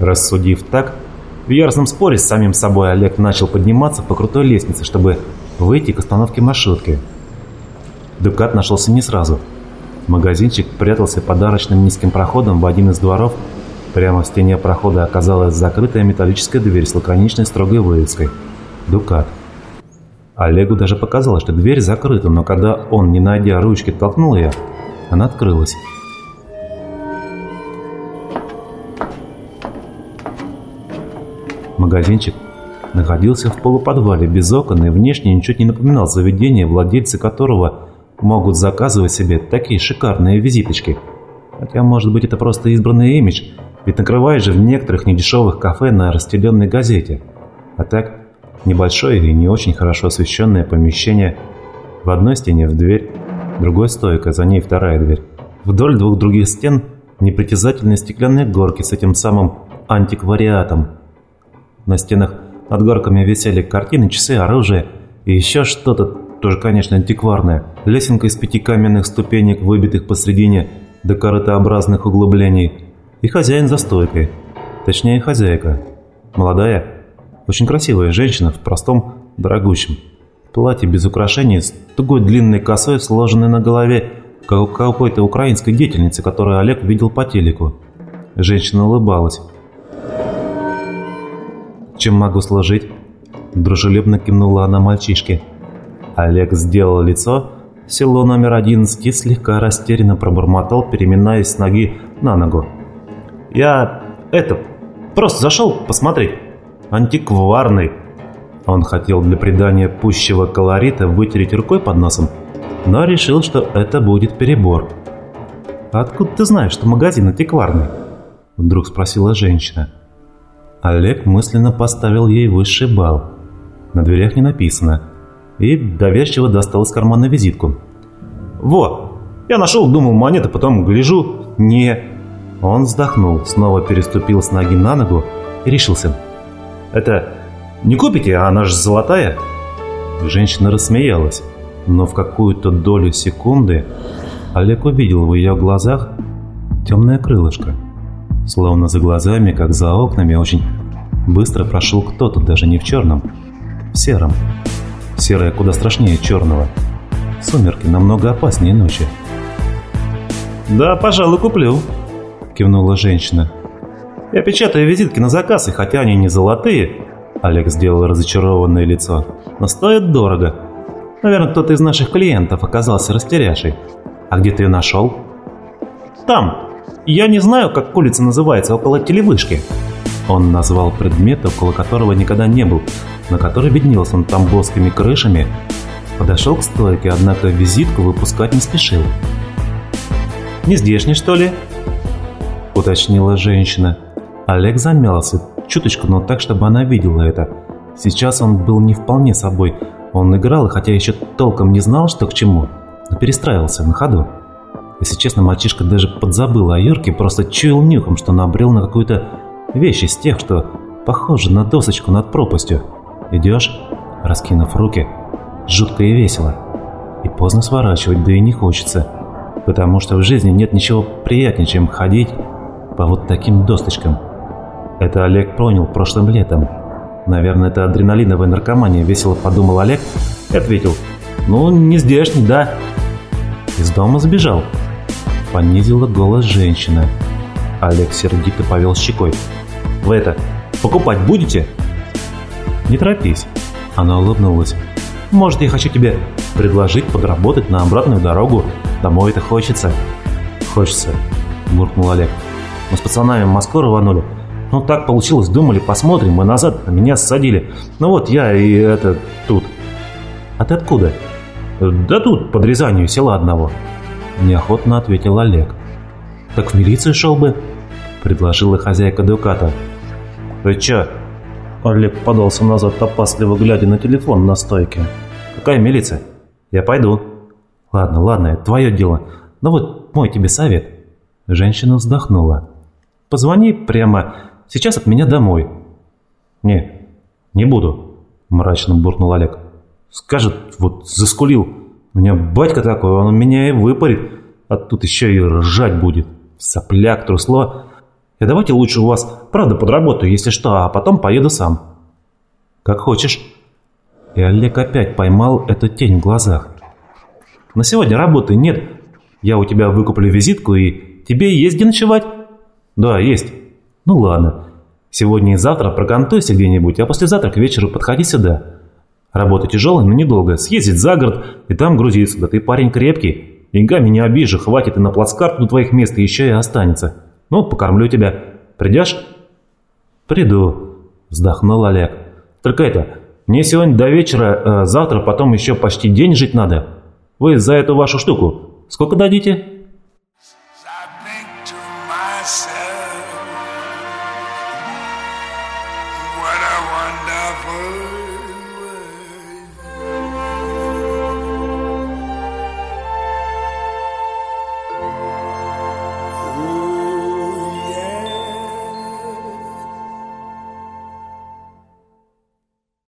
Рассудив так, в яростном споре с самим собой Олег начал подниматься по крутой лестнице, чтобы выйти к остановке маршрутки. Дукат нашелся не сразу. Магазинчик прятался подарочным низким проходом в один из дворов. Прямо в стене прохода оказалась закрытая металлическая дверь с лаконичной строгой вывеской «Дукат». Олегу даже показалось, что дверь закрыта, но когда он, не найдя ручки, толкнул ее, она открылась. Магазинчик находился в полуподвале без окон и внешне ничуть не напоминал заведение, владельцы которого могут заказывать себе такие шикарные визиточки. Хотя, может быть, это просто избранный имидж, ведь накрывает же в некоторых недешевых кафе на расстеленной газете. А так, небольшое и не очень хорошо освещенное помещение. В одной стене в дверь, другой стойка, за ней вторая дверь. Вдоль двух других стен непритязательные стеклянные горки с этим самым антиквариатом. На стенах над горками висели картины, часы, оружие и еще что-то тоже, конечно, антикварная, лесенка из пяти каменных ступенек, выбитых посредине до корытообразных углублений, и хозяин за стойкой, точнее хозяйка, молодая, очень красивая женщина в простом, дорогущем платье без украшений с тугой длинной косой, сложенной на голове, как у какой-то украинской деятельницы, которую Олег видел по телеку. Женщина улыбалась. «Чем могу служить?» Дружелюбно кивнула она мальчишке. Олег сделал лицо, село номер 11 и слегка растерянно пробормотал, переминаясь с ноги на ногу. «Я... это... просто зашел посмотреть. Антикварный». Он хотел для придания пущего колорита вытереть рукой под носом, но решил, что это будет перебор. «Откуда ты знаешь, что магазин антикварный?» Вдруг спросила женщина. Олег мысленно поставил ей высший балл. На дверях не написано – и доверчиво достал из кармана визитку. «Вот, я нашел, думал, монеты, потом гляжу, не...» Он вздохнул, снова переступил с ноги на ногу и решился. «Это не купите, а она же золотая?» Женщина рассмеялась, но в какую-то долю секунды Олег увидел в ее глазах темное крылышко. Словно за глазами, как за окнами, очень быстро прошел кто-то, даже не в черном, в сером. Серое куда страшнее черного. Сумерки намного опаснее ночи. «Да, пожалуй, куплю», – кивнула женщина. «Я печатаю визитки на заказ, и хотя они не золотые...» Олег сделал разочарованное лицо. «Но стоят дорого. Наверное, кто-то из наших клиентов оказался растеряшей. А где ты ее нашел?» «Там. Я не знаю, как улица называется, около телевышки». Он назвал предмет, около которого никогда не был, на которой виднелся он тамбовскими крышами, подошел к стойке, однако визитку выпускать не спешил. «Не здешний, что ли?» – уточнила женщина. Олег замялся, чуточку, но так, чтобы она видела это. Сейчас он был не вполне собой. Он играл, хотя еще толком не знал, что к чему, но перестраивался на ходу. Если честно, мальчишка даже подзабыл о Юрке, просто чуял нюхом, что набрел на какую-то вещь из тех, что похожа на досочку над пропастью. Идешь, раскинув руки, жутко и весело. И поздно сворачивать, да и не хочется. Потому что в жизни нет ничего приятнее, чем ходить по вот таким досточкам. Это Олег понял прошлым летом. Наверное, это адреналиновая наркомания, весело подумал Олег и ответил. Ну, не здешний, да. Из дома сбежал. Понизила голос женщина. Олег сердито повел щекой. «Вы это, покупать будете?» «Не торопись». Она улыбнулась. «Может, я хочу тебе предложить подработать на обратную дорогу. Домой это хочется». «Хочется», – буркнул Олег. «Мы с пацанами в Москву рванули. Ну, так получилось, думали, посмотрим, мы назад, а меня ссадили. Ну вот я и это тут». «А ты откуда?» «Да тут, под Рязанью, села одного». Неохотно ответил Олег. «Так в милицию шел бы», – предложила хозяйка Дуката. «Вы чё, Олег подался назад, опасливо глядя на телефон на стойке. «Какая милиция? Я пойду». «Ладно, ладно, это твое дело. Но вот мой тебе совет». Женщина вздохнула. «Позвони прямо сейчас от меня домой». «Не, не буду», – мрачно буркнул Олег. «Скажет, вот заскулил. У меня батька такой, он меня и выпарит, а тут еще и ржать будет. Сопляк, трусло. И давайте лучше у вас, правда, подработаю, если что, а потом поеду сам. Как хочешь. И Олег опять поймал эту тень в глазах. На сегодня работы нет. Я у тебя выкуплю визитку и... Тебе есть где ночевать? Да, есть. Ну ладно. Сегодня и завтра прокантуйся где-нибудь, а послезавтра к вечеру подходи сюда. Работа тяжелая, но недолго. Съездить за город и там грузиться. Да ты парень крепкий. Деньгами не обижу, хватит и на плацкарту твоих мест еще и останется. Ну, покормлю тебя. Придешь? Приду, вздохнул Олег. Только это, мне сегодня до вечера, э, завтра потом еще почти день жить надо. Вы за эту вашу штуку сколько дадите?